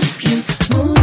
the alarm.